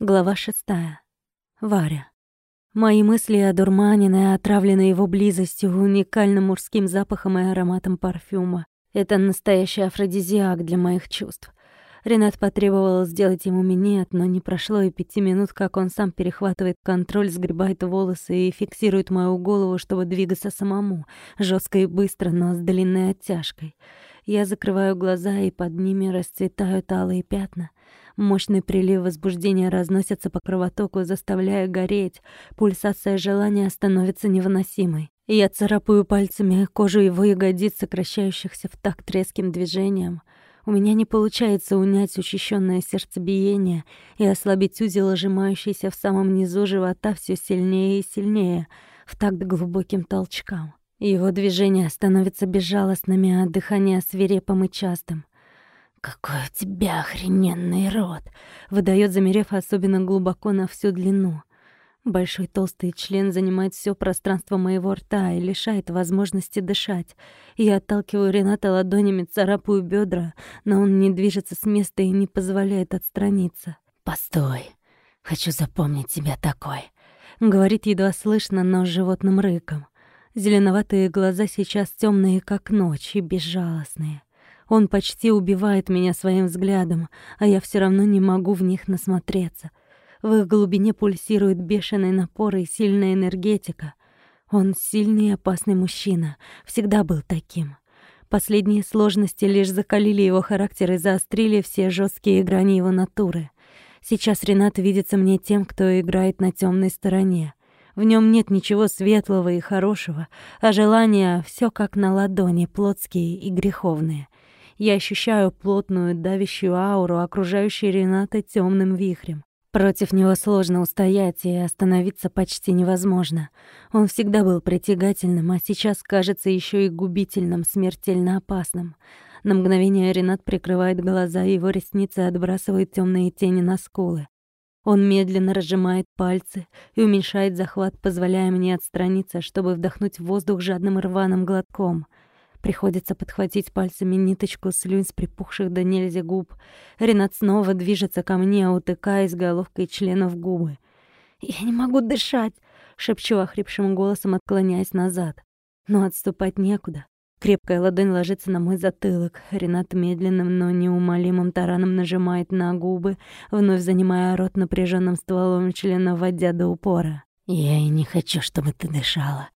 Глава шестая. Варя. Мои мысли одурманены, отравлены его близостью, уникальным мужским запахом и ароматом парфюма. Это настоящий афродизиак для моих чувств. Ренат потребовал сделать ему минет, но не прошло и пяти минут, как он сам перехватывает контроль, сгребает волосы и фиксирует мою голову, чтобы двигаться самому, жестко и быстро, но с длинной оттяжкой. Я закрываю глаза, и под ними расцветают алые пятна. Мощный прилив возбуждения разносится по кровотоку, заставляя гореть. Пульсация желания становится невыносимой. Я царапаю пальцами кожу его ягодиц, сокращающихся в такт резким движением. У меня не получается унять учащенное сердцебиение и ослабить узел, сжимающийся в самом низу живота все сильнее и сильнее, в такт глубоким толчкам. Его движения становятся безжалостными, а дыхание свирепым и частым. «Какой у тебя охрененный рот!» — выдает, замерев особенно глубоко на всю длину. Большой толстый член занимает все пространство моего рта и лишает возможности дышать. Я отталкиваю Рената ладонями, царапаю бедра, но он не движется с места и не позволяет отстраниться. «Постой! Хочу запомнить тебя такой!» — говорит едва слышно, но с животным рыком. Зеленоватые глаза сейчас темные, как ночь, и безжалостные. Он почти убивает меня своим взглядом, а я все равно не могу в них насмотреться. В их глубине пульсирует бешеный напор и сильная энергетика. Он сильный и опасный мужчина, всегда был таким. Последние сложности лишь закалили его характер и заострили все жесткие грани его натуры. Сейчас Ренат видится мне тем, кто играет на темной стороне. В нем нет ничего светлого и хорошего, а желания все как на ладони, плотские и греховные. Я ощущаю плотную, давящую ауру, окружающую Рената темным вихрем. Против него сложно устоять, и остановиться почти невозможно. Он всегда был притягательным, а сейчас кажется еще и губительным, смертельно опасным. На мгновение Ренат прикрывает глаза, и его ресницы отбрасывают темные тени на скулы. Он медленно разжимает пальцы и уменьшает захват, позволяя мне отстраниться, чтобы вдохнуть воздух жадным рваным глотком — Приходится подхватить пальцами ниточку слюнь с припухших до нельзя губ. Ренат снова движется ко мне, утыкаясь головкой члена в губы. «Я не могу дышать!» — шепчу охрипшим голосом, отклоняясь назад. Но отступать некуда. Крепкая ладонь ложится на мой затылок. Ренат медленным, но неумолимым тараном нажимает на губы, вновь занимая рот напряженным стволом члена, вводя до упора. «Я и не хочу, чтобы ты дышала».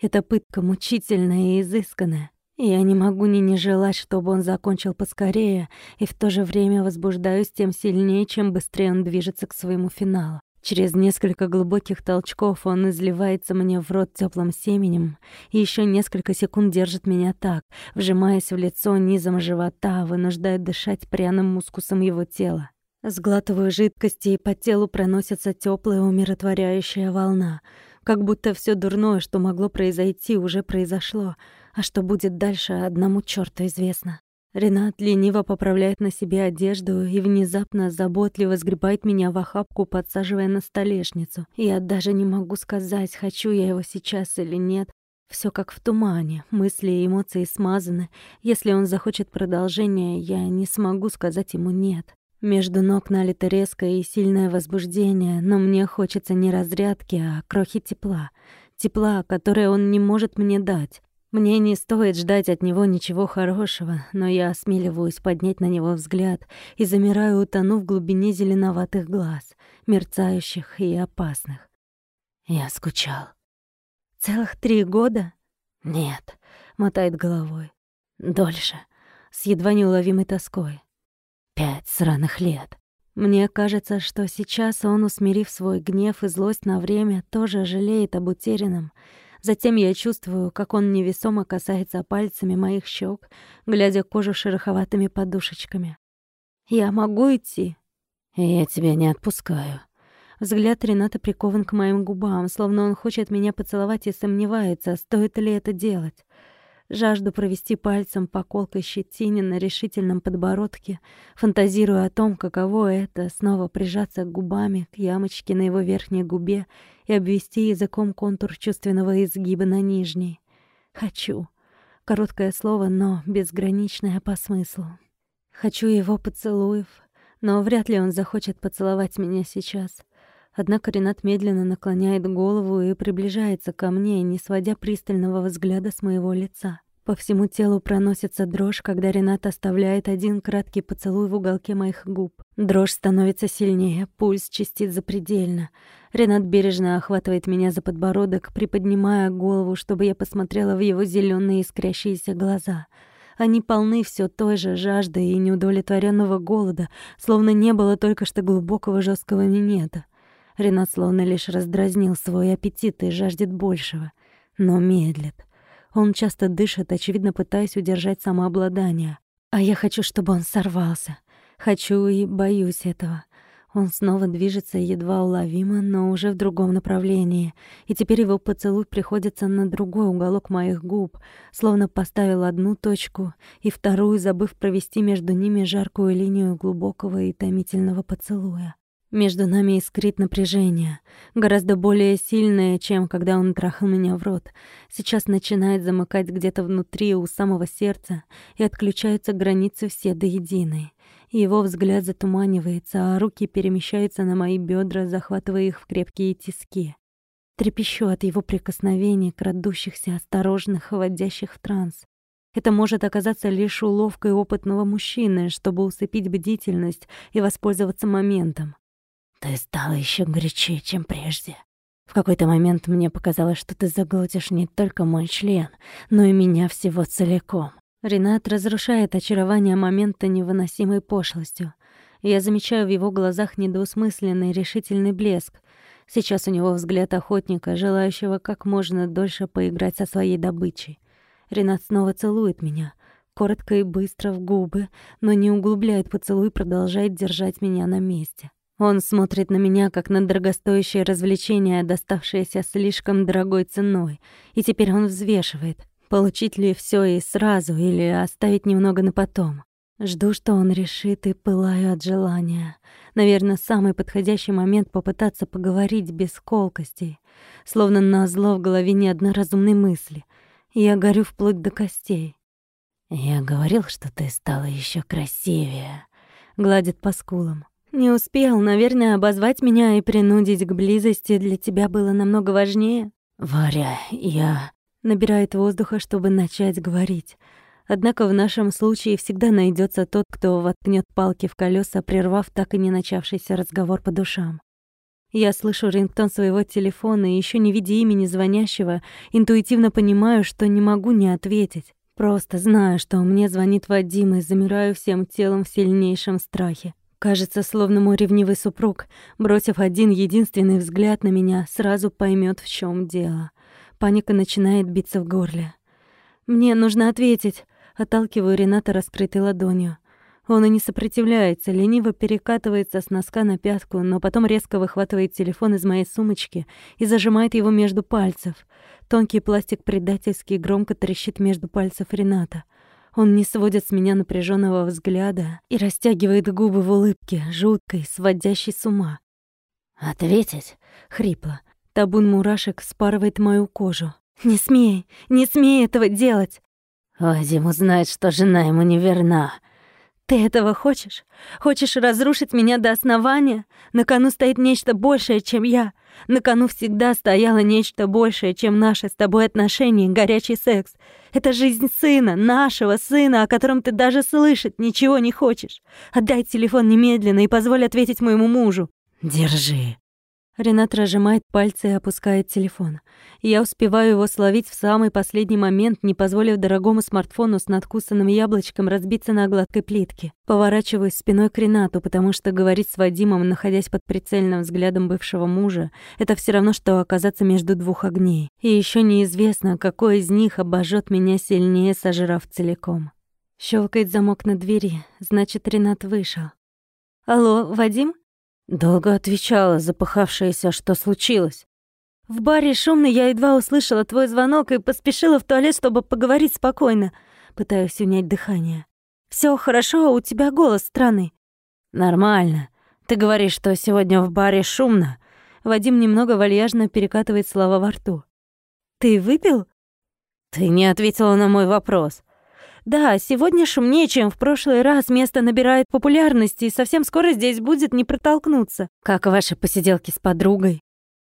Эта пытка мучительная и изысканная. Я не могу ни не желать, чтобы он закончил поскорее, и в то же время возбуждаюсь тем сильнее, чем быстрее он движется к своему финалу. Через несколько глубоких толчков он изливается мне в рот теплым семенем и еще несколько секунд держит меня так, вжимаясь в лицо низом живота, вынуждая дышать пряным мускусом его тела. Сглатываю жидкости, и по телу проносится теплая умиротворяющая волна, как будто все дурное, что могло произойти, уже произошло — а что будет дальше, одному чёрту известно. Ренат лениво поправляет на себе одежду и внезапно заботливо сгребает меня в охапку, подсаживая на столешницу. Я даже не могу сказать, хочу я его сейчас или нет. Все как в тумане, мысли и эмоции смазаны. Если он захочет продолжения, я не смогу сказать ему «нет». Между ног налито резкое и сильное возбуждение, но мне хочется не разрядки, а крохи тепла. Тепла, которое он не может мне дать. Мне не стоит ждать от него ничего хорошего, но я осмеливаюсь поднять на него взгляд и замираю, утонув в глубине зеленоватых глаз, мерцающих и опасных. Я скучал. «Целых три года?» «Нет», — мотает головой. «Дольше», с едва неуловимой тоской. «Пять сраных лет». Мне кажется, что сейчас он, усмирив свой гнев и злость на время, тоже жалеет об утерянном — Затем я чувствую, как он невесомо касается пальцами моих щек, глядя кожу шероховатыми подушечками. «Я могу идти?» «Я тебя не отпускаю». Взгляд Рената прикован к моим губам, словно он хочет меня поцеловать и сомневается, стоит ли это делать. Жажду провести пальцем по колкой щетине на решительном подбородке, фантазируя о том, каково это — снова прижаться губами к ямочке на его верхней губе и обвести языком контур чувственного изгиба на нижней. «Хочу». Короткое слово, но безграничное по смыслу. Хочу его поцелуев, Но вряд ли он захочет поцеловать меня сейчас. Однако Ренат медленно наклоняет голову и приближается ко мне, не сводя пристального взгляда с моего лица. По всему телу проносится дрожь, когда Ренат оставляет один краткий поцелуй в уголке моих губ. Дрожь становится сильнее, пульс частит запредельно. Ренат бережно охватывает меня за подбородок, приподнимая голову, чтобы я посмотрела в его зеленые искрящиеся глаза. Они полны все той же жаждой и неудовлетворенного голода, словно не было только что глубокого жесткого минета. Ренат словно лишь раздразнил свой аппетит и жаждет большего, но медлит. Он часто дышит, очевидно пытаясь удержать самообладание. А я хочу, чтобы он сорвался. Хочу и боюсь этого. Он снова движется едва уловимо, но уже в другом направлении, и теперь его поцелуй приходится на другой уголок моих губ, словно поставил одну точку и вторую, забыв провести между ними жаркую линию глубокого и томительного поцелуя. Между нами искрит напряжение, гораздо более сильное, чем когда он трахал меня в рот. Сейчас начинает замыкать где-то внутри, у самого сердца, и отключаются границы все до единой. Его взгляд затуманивается, а руки перемещаются на мои бедра, захватывая их в крепкие тиски. Трепещу от его прикосновений, крадущихся, осторожных, вводящих в транс. Это может оказаться лишь уловкой опытного мужчины, чтобы усыпить бдительность и воспользоваться моментом. Ты стала еще горячее, чем прежде. В какой-то момент мне показалось, что ты заглотишь не только мой член, но и меня всего целиком. Ренат разрушает очарование момента невыносимой пошлостью. Я замечаю в его глазах недоусмысленный решительный блеск. Сейчас у него взгляд охотника, желающего как можно дольше поиграть со своей добычей. Ренат снова целует меня, коротко и быстро в губы, но не углубляет поцелуй, продолжает держать меня на месте. Он смотрит на меня, как на дорогостоящее развлечение, доставшееся слишком дорогой ценой, и теперь он взвешивает, получить ли все и сразу или оставить немного на потом. Жду, что он решит, и пылаю от желания. Наверное, самый подходящий момент попытаться поговорить без колкостей. Словно на зло в голове ни одной разумной мысли. Я горю вплоть до костей. «Я говорил, что ты стала еще красивее», — гладит по скулам. Не успел, наверное, обозвать меня и принудить к близости для тебя было намного важнее. Варя, я... Набирает воздуха, чтобы начать говорить. Однако в нашем случае всегда найдется тот, кто воткнет палки в колеса, прервав так и не начавшийся разговор по душам. Я слышу рингтон своего телефона и еще не видя имени звонящего, интуитивно понимаю, что не могу не ответить. Просто знаю, что мне звонит Вадим и замираю всем телом в сильнейшем страхе. Кажется, словно мой ревнивый супруг, бросив один единственный взгляд на меня, сразу поймет, в чем дело. Паника начинает биться в горле. «Мне нужно ответить», — отталкиваю Рената раскрытой ладонью. Он и не сопротивляется, лениво перекатывается с носка на пятку, но потом резко выхватывает телефон из моей сумочки и зажимает его между пальцев. Тонкий пластик предательски громко трещит между пальцев Рената. Он не сводит с меня напряженного взгляда и растягивает губы в улыбке, жуткой, сводящей с ума. «Ответить?» — хрипло. Табун мурашек спарывает мою кожу. «Не смей! Не смей этого делать!» «Вадим узнает, что жена ему не верна», ты этого хочешь? Хочешь разрушить меня до основания? На кону стоит нечто большее, чем я. На кону всегда стояло нечто большее, чем наши с тобой отношения, горячий секс. Это жизнь сына, нашего сына, о котором ты даже слышать ничего не хочешь. Отдай телефон немедленно и позволь ответить моему мужу. Держи. Ренат разжимает пальцы и опускает телефон. Я успеваю его словить в самый последний момент, не позволив дорогому смартфону с надкусанным яблочком разбиться на гладкой плитке. Поворачиваюсь спиной к Ренату, потому что говорить с Вадимом, находясь под прицельным взглядом бывшего мужа, это все равно, что оказаться между двух огней. И еще неизвестно, какой из них обожжет меня сильнее, сожрав целиком. Щелкает замок на двери, значит, Ренат вышел. «Алло, Вадим?» Долго отвечала, запыхавшаяся, что случилось. В баре шумно, я едва услышала твой звонок и поспешила в туалет, чтобы поговорить спокойно. Пытаюсь унять дыхание. Все хорошо, а у тебя голос странный. Нормально. Ты говоришь, что сегодня в баре шумно. Вадим немного вальяжно перекатывает слова во рту. Ты выпил? Ты не ответила на мой вопрос. Да, сегодня шумнее, чем в прошлый раз, место набирает популярности, и совсем скоро здесь будет не протолкнуться. Как ваши посиделки с подругой?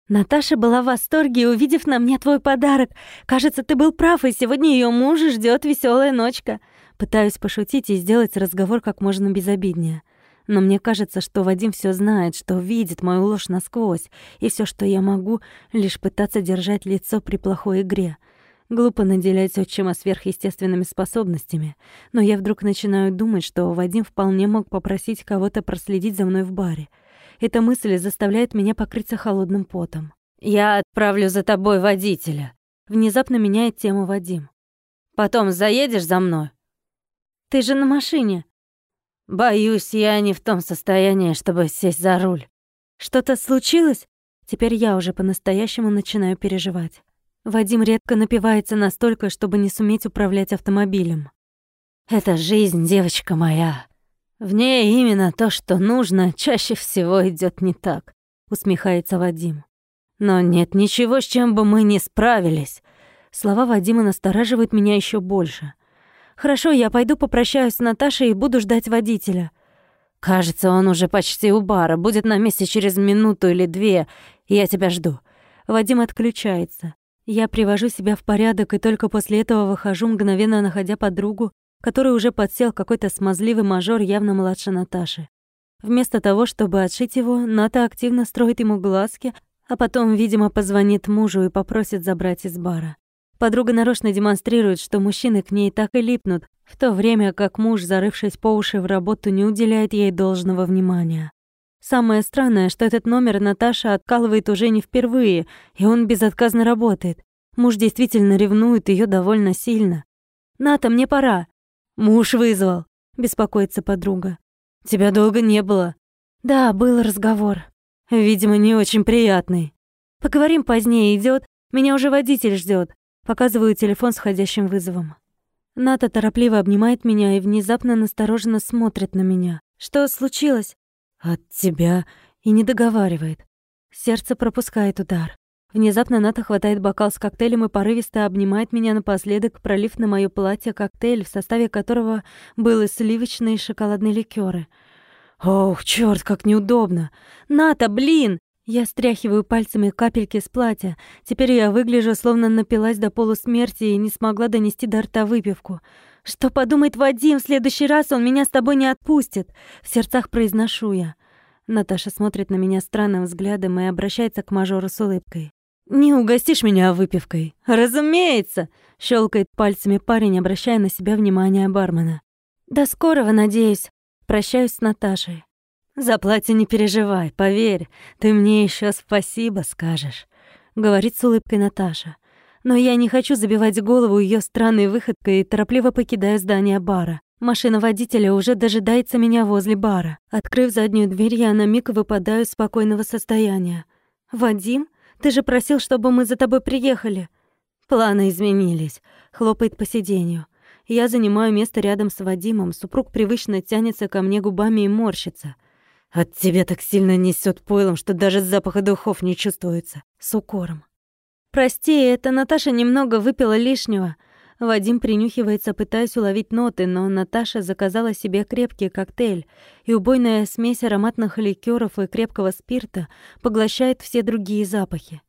Наташа была в восторге, увидев на мне твой подарок. Кажется, ты был прав, и сегодня ее мужа ждет веселая ночка. Пытаюсь пошутить и сделать разговор как можно безобиднее. Но мне кажется, что Вадим все знает, что видит мою ложь насквозь, и все, что я могу, лишь пытаться держать лицо при плохой игре. Глупо наделять отчима сверхъестественными способностями, но я вдруг начинаю думать, что Вадим вполне мог попросить кого-то проследить за мной в баре. Эта мысль заставляет меня покрыться холодным потом. «Я отправлю за тобой водителя», — внезапно меняет тему Вадим. «Потом заедешь за мной?» «Ты же на машине», Боюсь, я не в том состоянии, чтобы сесть за руль. Что-то случилось? Теперь я уже по-настоящему начинаю переживать. Вадим редко напивается настолько, чтобы не суметь управлять автомобилем. Это жизнь, девочка моя. В ней именно то, что нужно, чаще всего идет не так, усмехается Вадим. Но нет ничего, с чем бы мы не справились. Слова Вадима настораживают меня еще больше. Хорошо, я пойду попрощаюсь с Наташей и буду ждать водителя. Кажется, он уже почти у бара, будет на месте через минуту или две. Я тебя жду. Вадим отключается. Я привожу себя в порядок и только после этого выхожу, мгновенно находя подругу, который уже подсел какой-то смазливый мажор, явно младше Наташи. Вместо того, чтобы отшить его, Ната активно строит ему глазки, а потом, видимо, позвонит мужу и попросит забрать из бара. Подруга нарочно демонстрирует, что мужчины к ней так и липнут, в то время как муж, зарывшись по уши в работу, не уделяет ей должного внимания. Самое странное, что этот номер Наташа откалывает уже не впервые, и он безотказно работает. Муж действительно ревнует ее довольно сильно. «Ната, мне пора». «Муж вызвал», — беспокоится подруга. «Тебя долго не было». «Да, был разговор. Видимо, не очень приятный. Поговорим позднее, идет. Меня уже водитель ждет. Показываю телефон с входящим вызовом. Ната торопливо обнимает меня и внезапно настороженно смотрит на меня. Что случилось? От тебя. И не договаривает. Сердце пропускает удар. Внезапно Ната хватает бокал с коктейлем и порывисто обнимает меня напоследок, пролив на моё платье коктейль, в составе которого были сливочные и шоколадные ликёры. Ох, чёрт, как неудобно. Ната, блин! Я стряхиваю пальцами капельки с платья. Теперь я выгляжу, словно напилась до полусмерти и не смогла донести до рта выпивку. «Что подумает Вадим? В следующий раз он меня с тобой не отпустит!» В сердцах произношу я. Наташа смотрит на меня странным взглядом и обращается к мажору с улыбкой. «Не угостишь меня выпивкой?» «Разумеется!» — щелкает пальцами парень, обращая на себя внимание бармена. «До скорого, надеюсь!» Прощаюсь с Наташей. «За платье не переживай, поверь, ты мне еще спасибо скажешь», — говорит с улыбкой Наташа. Но я не хочу забивать голову ее странной выходкой и торопливо покидаю здание бара. Машина водителя уже дожидается меня возле бара. Открыв заднюю дверь, я на миг выпадаю из спокойного состояния. «Вадим, ты же просил, чтобы мы за тобой приехали». «Планы изменились», — хлопает по сиденью. Я занимаю место рядом с Вадимом. Супруг привычно тянется ко мне губами и морщится. От тебя так сильно несет пойлом, что даже запаха духов не чувствуется. С укором. Прости, это Наташа немного выпила лишнего. Вадим принюхивается, пытаясь уловить ноты, но Наташа заказала себе крепкий коктейль, и убойная смесь ароматных ликеров и крепкого спирта поглощает все другие запахи.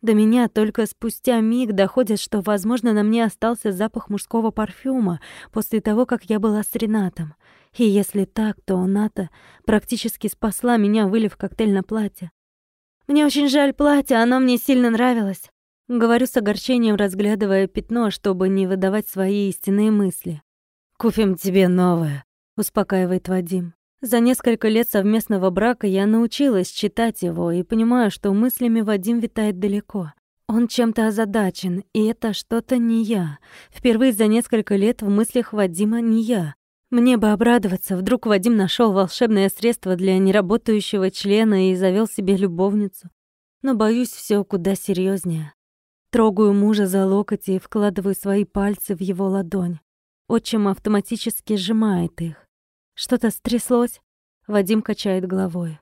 До меня только спустя миг доходит, что, возможно, на мне остался запах мужского парфюма после того, как я была с Ренатом. И если так, то Ната практически спасла меня, вылив коктейль на платье. Мне очень жаль платье, оно мне сильно нравилось. Говорю с огорчением, разглядывая пятно, чтобы не выдавать свои истинные мысли. «Купим тебе новое», — успокаивает Вадим. За несколько лет совместного брака я научилась читать его и понимаю, что мыслями Вадим витает далеко. Он чем-то озадачен, и это что-то не я. Впервые за несколько лет в мыслях Вадима не я. Мне бы обрадоваться, вдруг Вадим нашел волшебное средство для неработающего члена и завел себе любовницу. Но боюсь все куда серьезнее. Трогаю мужа за локоть и вкладываю свои пальцы в его ладонь. Отчим автоматически сжимает их. Что-то стряслось? Вадим качает головой.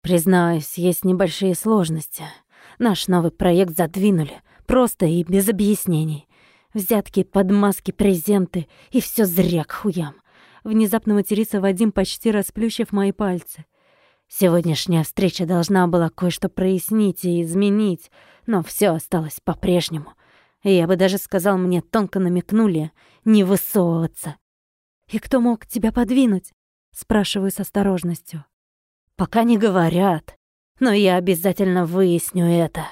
Признаюсь, есть небольшие сложности. Наш новый проект задвинули, просто и без объяснений. Взятки, подмазки, презенты. И все зря к хуям. Внезапно матерится Вадим, почти расплющив мои пальцы. Сегодняшняя встреча должна была кое-что прояснить и изменить, но все осталось по-прежнему. Я бы даже сказал, мне тонко намекнули не высовываться. «И кто мог тебя подвинуть?» — спрашиваю с осторожностью. «Пока не говорят, но я обязательно выясню это».